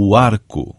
o arco.